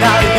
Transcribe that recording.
なる